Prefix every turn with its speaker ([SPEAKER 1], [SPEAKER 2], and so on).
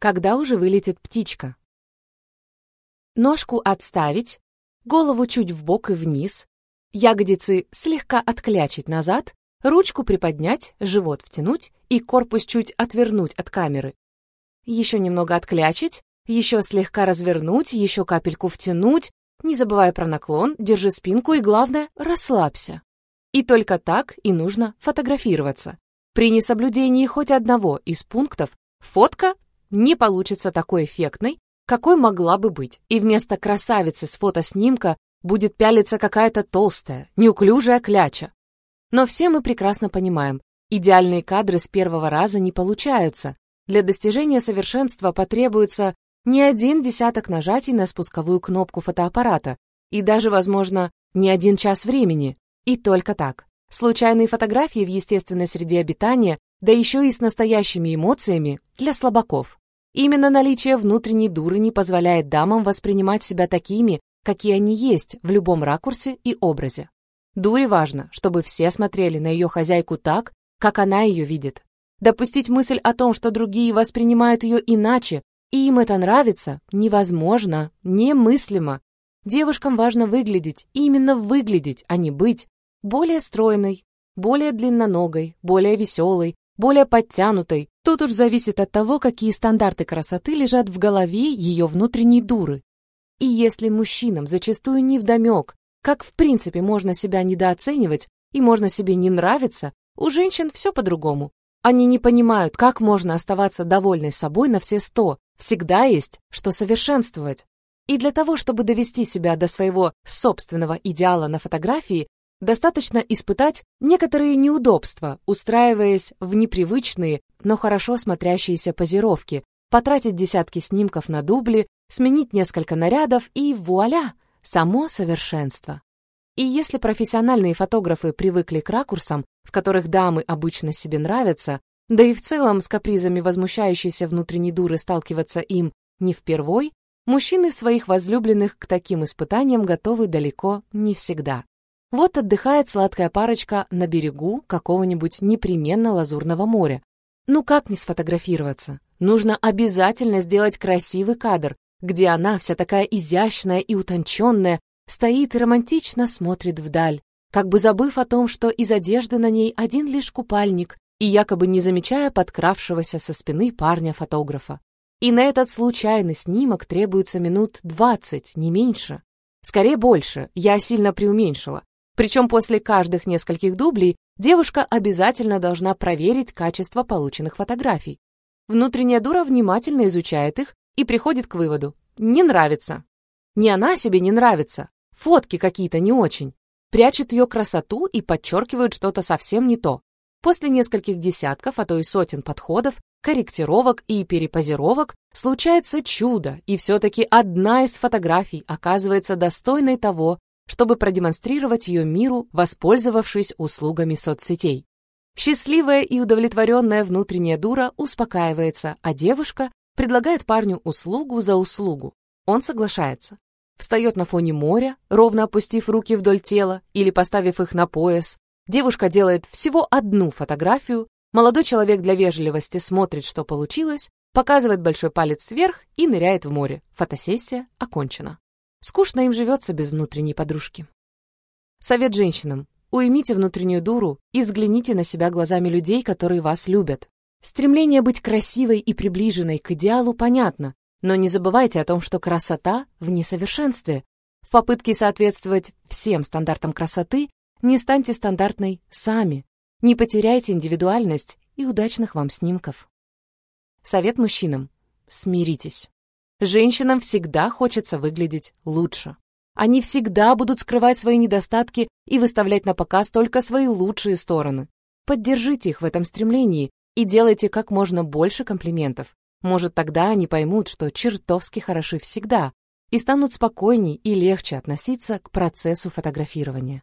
[SPEAKER 1] когда уже вылетит птичка. Ножку отставить, голову чуть вбок и вниз, ягодицы слегка отклячить назад, ручку приподнять, живот втянуть и корпус чуть отвернуть от камеры. Еще немного отклячить, еще слегка развернуть, еще капельку втянуть, не забывай про наклон, держи спинку и, главное, расслабься. И только так и нужно фотографироваться. При несоблюдении хоть одного из пунктов фотка не получится такой эффектной, какой могла бы быть. И вместо красавицы с фотоснимка будет пялиться какая-то толстая, неуклюжая кляча. Но все мы прекрасно понимаем, идеальные кадры с первого раза не получаются. Для достижения совершенства потребуется не один десяток нажатий на спусковую кнопку фотоаппарата и даже, возможно, не один час времени. И только так. Случайные фотографии в естественной среде обитания, да еще и с настоящими эмоциями, для слабаков. Именно наличие внутренней дуры не позволяет дамам воспринимать себя такими, какие они есть в любом ракурсе и образе. Дуре важно, чтобы все смотрели на ее хозяйку так, как она ее видит. Допустить мысль о том, что другие воспринимают ее иначе, и им это нравится, невозможно, немыслимо. Девушкам важно выглядеть, именно выглядеть, а не быть, более стройной, более длинноногой, более веселой, более подтянутой. Тут уж зависит от того, какие стандарты красоты лежат в голове ее внутренней дуры. И если мужчинам зачастую не вдомек, как в принципе можно себя недооценивать и можно себе не нравиться, у женщин все по-другому. Они не понимают, как можно оставаться довольной собой на все сто. Всегда есть, что совершенствовать. И для того, чтобы довести себя до своего собственного идеала на фотографии, достаточно испытать некоторые неудобства, устраиваясь в непривычные, но хорошо смотрящиеся позировки, потратить десятки снимков на дубли, сменить несколько нарядов и вуаля, само совершенство. И если профессиональные фотографы привыкли к ракурсам, в которых дамы обычно себе нравятся, да и в целом с капризами возмущающейся внутренней дуры сталкиваться им не впервой, мужчины своих возлюбленных к таким испытаниям готовы далеко не всегда. Вот отдыхает сладкая парочка на берегу какого-нибудь непременно лазурного моря. Ну как не сфотографироваться? Нужно обязательно сделать красивый кадр, где она, вся такая изящная и утонченная, стоит и романтично смотрит вдаль, как бы забыв о том, что из одежды на ней один лишь купальник, и якобы не замечая подкравшегося со спины парня-фотографа. И на этот случайный снимок требуется минут двадцать, не меньше. Скорее больше, я сильно преуменьшила. Причем после каждых нескольких дублей девушка обязательно должна проверить качество полученных фотографий. Внутренняя дура внимательно изучает их и приходит к выводу «не нравится». Не она себе не нравится, фотки какие-то не очень. Прячет ее красоту и подчеркивают что-то совсем не то. После нескольких десятков, а то и сотен подходов, корректировок и перепозировок случается чудо, и все-таки одна из фотографий оказывается достойной того, чтобы продемонстрировать ее миру, воспользовавшись услугами соцсетей. Счастливая и удовлетворенная внутренняя дура успокаивается, а девушка предлагает парню услугу за услугу. Он соглашается. Встает на фоне моря, ровно опустив руки вдоль тела или поставив их на пояс. Девушка делает всего одну фотографию, молодой человек для вежливости смотрит, что получилось, показывает большой палец вверх и ныряет в море. Фотосессия окончена. Скучно им живется без внутренней подружки. Совет женщинам. Уймите внутреннюю дуру и взгляните на себя глазами людей, которые вас любят. Стремление быть красивой и приближенной к идеалу понятно, но не забывайте о том, что красота в несовершенстве. В попытке соответствовать всем стандартам красоты не станьте стандартной сами. Не потеряйте индивидуальность и удачных вам снимков. Совет мужчинам. Смиритесь. Женщинам всегда хочется выглядеть лучше. Они всегда будут скрывать свои недостатки и выставлять на показ только свои лучшие стороны. Поддержите их в этом стремлении и делайте как можно больше комплиментов. Может, тогда они поймут, что чертовски хороши всегда и станут спокойней и легче относиться к процессу фотографирования.